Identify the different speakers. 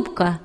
Speaker 1: поступка.